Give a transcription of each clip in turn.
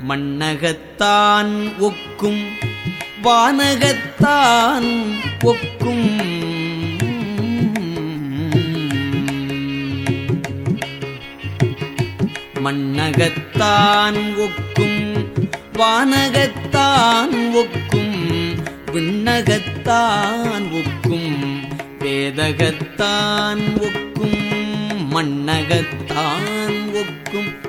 மண்ணகத்தான் ஒக்கும் வானகத்தான் ஒக்கும். மண்ணகத்தான் ஒக்கும் வானகத்தான் ஒக்கும் விண்ணகத்தான் ஒக்கும் வேதகத்தான் ஒக்கும் மண்ணகத்தான் ஒக்கும்.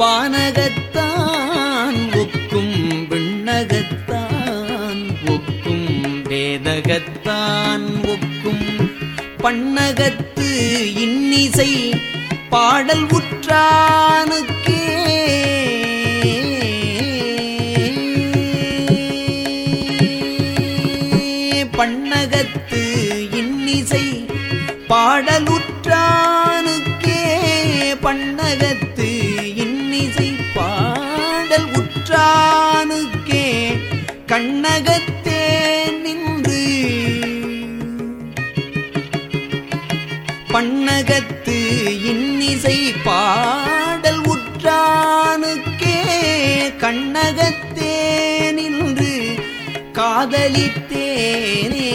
வானகத்தான் ஒக்கும் விண்ணகத்தான் ஒக்கும் வேதகத்தான் ஒக்கும் பண்ணகத்து இன்னிசை பாடல் உற்றானுக்கே. பண்ணகத்து இன்னிசை பாடலுற்றானுக்கே பண்ணகத்து கண்ணகத்தே நின்று பண்ணகத்து இன்னிசை பாடல் உற்றானுக்கே கண்ணகத்தே நின்று காதலித்தேனே.